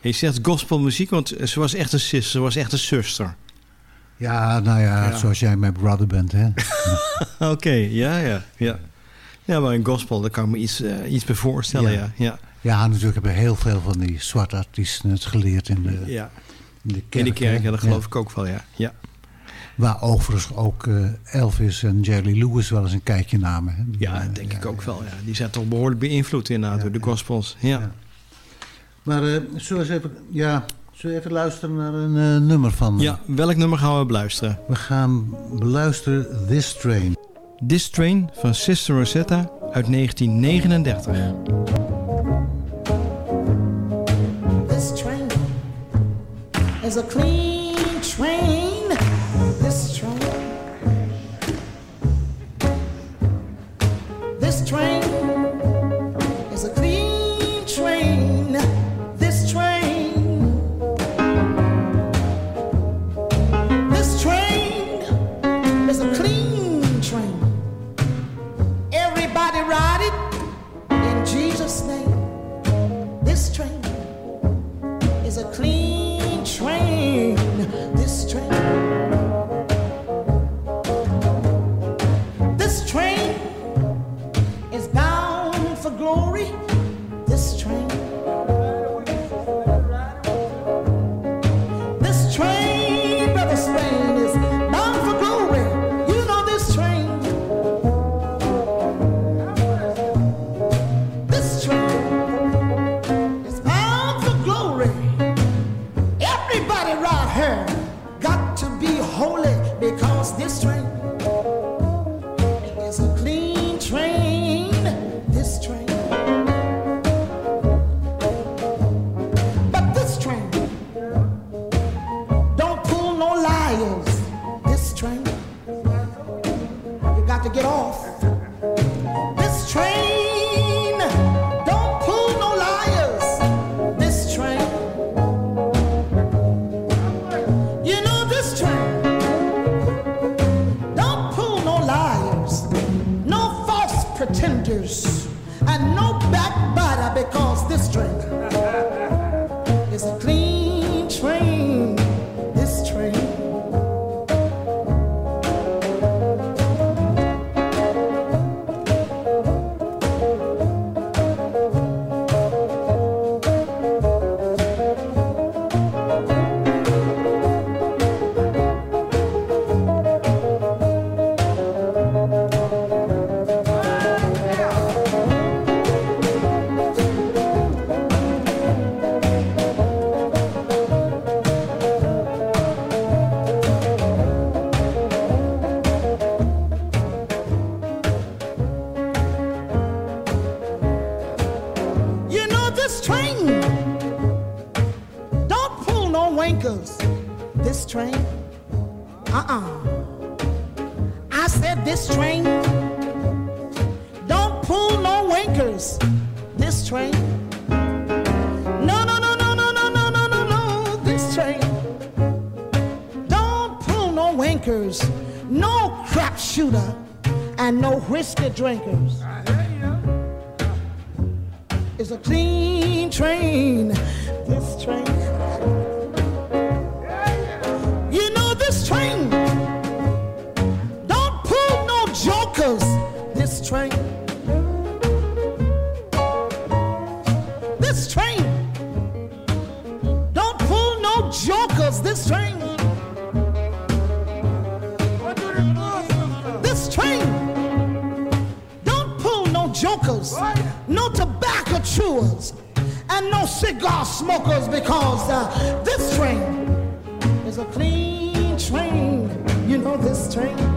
Je zegt gospelmuziek, want ze was echt een sis, ze was echt een zuster. ja, nou ja, Ja. zoals jij mijn brother bent, hè. Oké, ja, ja, ja. Ja, maar in gospel, daar kan ik me iets, eh, iets bij voorstellen, ja. ja. Ja, natuurlijk hebben heel veel van die zwarte artiesten het geleerd in de, Ja. in de kerk. In de kerk, ja, dat geloof ik ook wel, ja. ja. Waar overigens ook eh, Elvis en Jerry Lewis wel eens een kijkje namen. Hè. Ja, denk ik ook wel. Ja. Die zijn toch behoorlijk beïnvloed inderdaad door de gospels. Ja. Maar eh, zullen we even, ja, zullen we even luisteren naar een nummer van... ja, welk nummer gaan we beluisteren? We gaan beluisteren This Train. This Train van Sister Rosetta uit 1939. This train is a clean the strength. I said this train don't pull no wankers. This train. No, no, no, no, no, no, no, no, no, no. This train don't pull no wankers, no crap shooter, and no whiskey drinkers. It's a clean train. This train. Chewers, and no cigar smokers because uh, this train is a clean train. You know this train.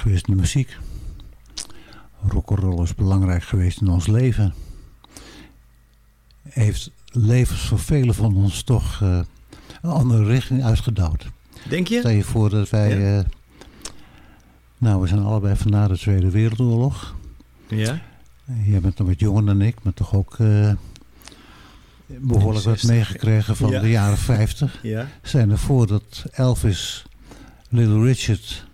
Geweest in de muziek. Rock'n'roll is belangrijk geweest in ons leven. Heeft levens voor velen van ons toch eh, een andere richting uitgedouwd. Denk je? Stel je voor dat wij... eh, nou, we zijn allebei van na de Tweede Wereldoorlog. Ja? Jij bent nog wat jonger dan ik, maar toch ook eh, behoorlijk wat 60. meegekregen van Ja. de jaren 50. Ja. Zijn ervoor dat Elvis, Little Richard,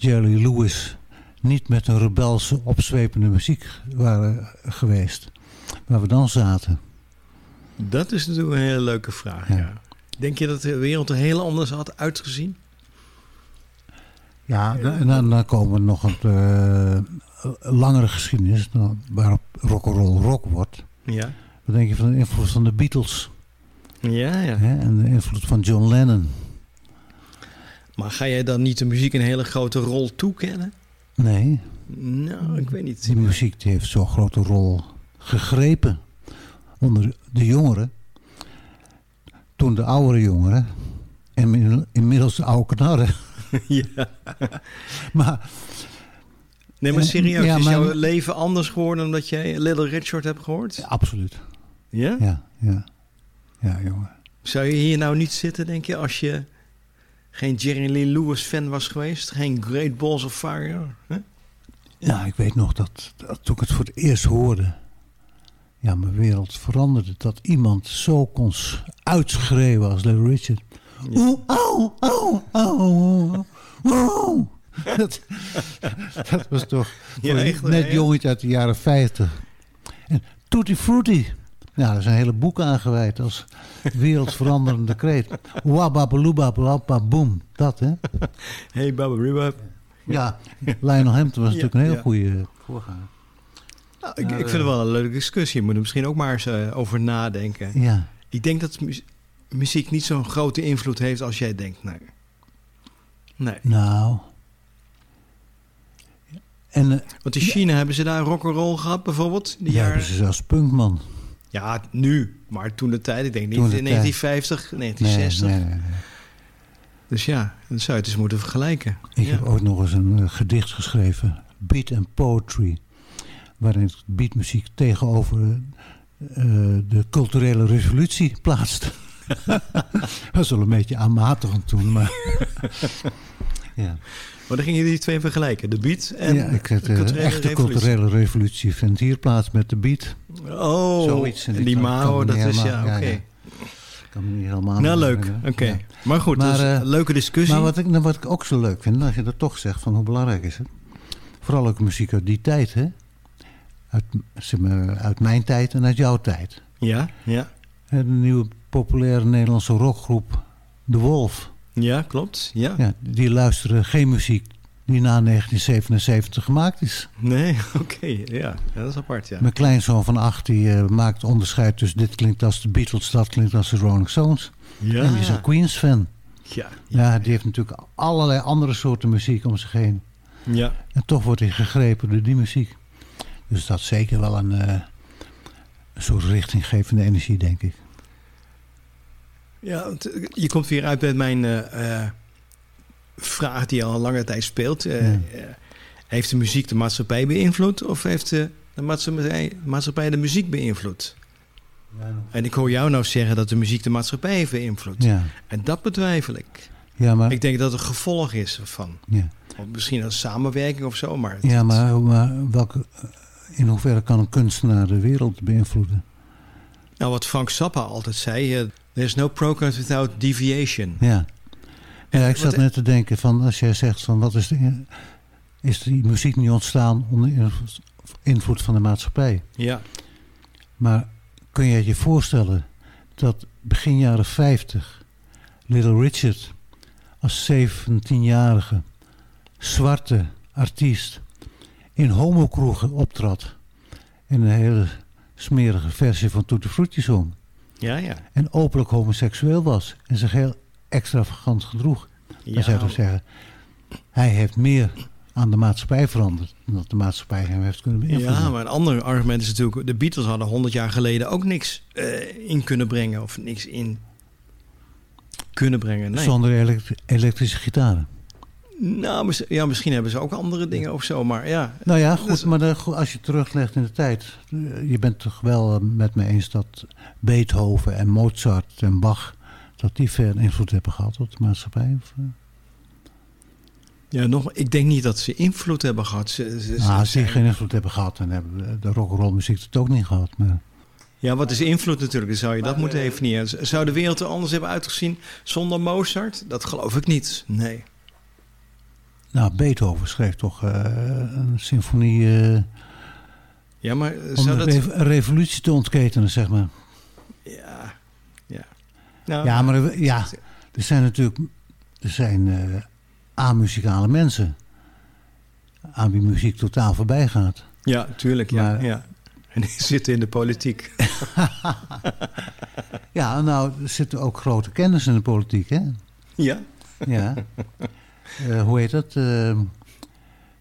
Jerry Lewis niet met een rebelse, opzwepende muziek waren geweest. Waar we dan zaten. Dat is natuurlijk een hele leuke vraag, ja. Denk je dat de wereld er heel anders had uitgezien? Ja, en dan, dan komen we nog een eh, langere geschiedenis waarop rock'n'roll rock wordt. Ja. Wat denk je van de invloed van de Beatles? Ja, ja. En de invloed van John Lennon? Maar ga jij dan niet de muziek een hele grote rol toekennen? Nee, Nou, ik weet niet. die muziek die heeft zo'n grote rol gegrepen onder de jongeren. Toen de oudere jongeren en in- inmiddels de oude knarren. ja. Maar Nee, maar Eh, serieus, ja, is jouw leven anders geworden omdat jij Little Richard hebt gehoord? absoluut. Ja? Ja, ja. Ja, jongen. Zou je hier nou niet zitten, denk je, als je geen Jerry Lee Lewis fan was geweest? Geen Great Balls of Fire? Hè? Ja, ik weet nog dat, dat toen ik het voor het eerst hoorde. Ja, mijn wereld veranderde. Dat iemand zo kon uitschreeuwen als Little Richard. Oeh, au, au, au, au. Dat, dat was toch Ja, echt, net ja. jongetje uit de jaren 50. En Tutti Frutti. Ja, daar is een hele boek aan gewijd als wereldveranderende kreet. Wababaloobabababa boom. Dat, hè? Hey, Baba Rebab. Ja, Lionel Hampton was Ja, natuurlijk een heel ja. goede voorganger. Nou, ik, ik vind het wel een leuke discussie. Je moet er misschien ook maar eens eh, over nadenken. Ja. Ik denk dat mu- muziek niet zo'n grote invloed heeft als jij denkt. Nee. Nee. Nou. En eh, Want in China hebben ze daar rock'n'roll gehad bijvoorbeeld? Die ja, jaren... hebben ze zelfs punkman. Ja, nu. Maar toen de tijd. Ik denk niet de in tijd. 1950, 1960. Nee, nee, nee, nee. Dus ja, dat zou je het eens moeten vergelijken. Ik ja. heb ook nog eens een eh, gedicht geschreven. Beat and Poetry. Waarin beatmuziek tegenover eh, de culturele revolutie plaatst. dat was wel een beetje aanmatigend toen. Maar ja. Maar dan gingen die twee vergelijken. De beat en ja, ik, de eh, culturele echte revolutie. culturele revolutie vindt hier plaats met de beat. Oh, Zoiets. en die Mao, dat is ja, oké. Ik kan me niet helemaal Nou, leuk. Oké. Maar goed, is eh, leuke discussie. Maar wat ik, nou, wat ik ook zo leuk vind, als je dat toch zegt van hoe belangrijk is het. Vooral ook muziek uit die tijd, hè? Uit, zeg maar, uit mijn tijd en uit jouw tijd. Ja, ja. De nieuwe populaire Nederlandse rockgroep De Wolf. Ja, klopt. Ja. Ja, die luisteren geen muziek die na 1977 gemaakt is. Nee, oké. ja. ja, dat is apart, ja. Mijn kleinzoon van acht die eh, maakt onderscheid tussen dit klinkt als de Beatles, dat klinkt als de Rolling Stones. Ja. En die is een Queens fan. Ja, Ja, die heeft natuurlijk allerlei andere soorten muziek om zich heen. ja. En toch wordt hij gegrepen door die muziek. Dus dat is zeker wel een, eh, een soort richtinggevende energie, denk ik. Ja, want, eh, je komt weer uit met mijn eh, eh, vraag die al een lange tijd speelt. Ja. eh, heeft de muziek de maatschappij beïnvloed of heeft de, de maatschappij, maatschappij de muziek beïnvloed? En ik hoor jou nou zeggen dat de muziek de maatschappij heeft beïnvloed. Ja. En dat betwijfel ik. Ja, maar, Ik denk dat het gevolg is ervan. ja. Misschien een samenwerking of zo, maar... ja, maar, maar welke, in hoeverre kan een kunstenaar de wereld beïnvloeden? Nou, wat Frank Zappa altijd zei... There's no progress without deviation. Ja. Ja, ik zat net te denken van als jij zegt van wat is de, is die muziek niet ontstaan onder invloed- van de maatschappij. Ja. Maar kun je je voorstellen dat begin jaren 50 Little Richard als 17-jarige zwarte artiest in homokroegen optrad en een hele smerige versie van Tutti Frutti zong. Ja, ja. En openlijk homoseksueel was en zich heel extravagant gedroeg. Ja. Dan zou je toch zeggen, hij heeft meer aan de maatschappij veranderd dan dat de maatschappij hem heeft kunnen beïnvloeden. Ja, maar een ander argument is natuurlijk... de Beatles hadden 100 jaar geleden ook niks eh, in kunnen brengen... of niks in kunnen brengen. Nee. Zonder elekt- elektrische gitaren. Nou, ja, misschien hebben ze ook andere dingen of zo, maar ja. Nou ja, goed, maar de- als je teruglegt in de tijd... eh, je bent toch wel eh, met me eens dat Beethoven en Mozart en Bach... dat die veel invloed hebben gehad op de maatschappij? Of, eh? Ja, nog, ik denk niet dat ze invloed hebben gehad. Ze, ze- ze nou, geen invloed hebben gehad... dan hebben de- rock'n'roll muziek het ook niet gehad. Maar... Ja, wat is invloed natuurlijk? Dan zou je dat moeten definiëren. Z- Zou de wereld er anders hebben uitgezien zonder Mozart? Dat geloof ik niet. Nee. Nou, Beethoven schreef toch eh, een symfonie... eh, Ja, maar om de rev- revolutie te ontketenen, zeg maar. Ja, ja. Nou, ja, maar er, ja, er zijn natuurlijk er zijn, eh amuzikale mensen... aan wie muziek totaal voorbij gaat. Ja, tuurlijk. Ja, Maar- ja. En die zitten in de politiek. Ja, nou, er zitten ook grote kennis in de politiek, hè? Ja? Ja. Eh, hoe heet dat? Eh,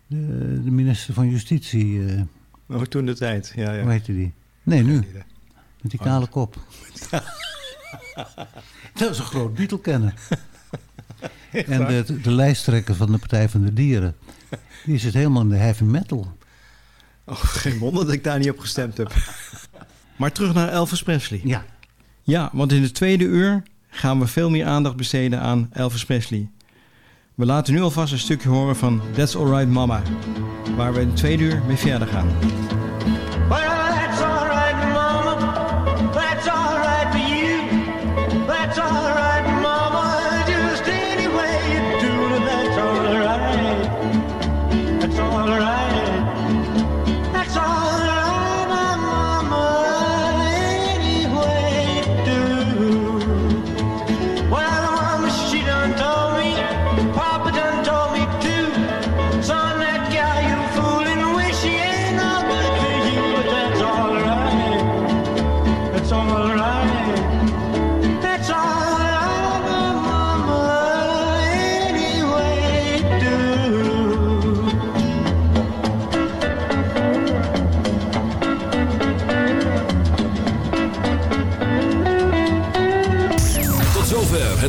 de, de minister van Justitie. eh, Oh, toen de tijd. Ja, ja. Hoe heette die? Nee, nu. Met die kale kop. dat is een groot Beatle-kenner. en waar? de, de lijsttrekker van de Partij van de Dieren... die zit helemaal in de heavy metal. Oh, geen wonder dat ik daar niet op gestemd heb. Maar terug naar Elvis Presley. Ja. Ja, want in het tweede uur gaan we veel meer aandacht besteden aan Elvis Presley. We laten nu alvast een stukje horen van That's Alright Mama. Waar we in tweede uur mee verder gaan.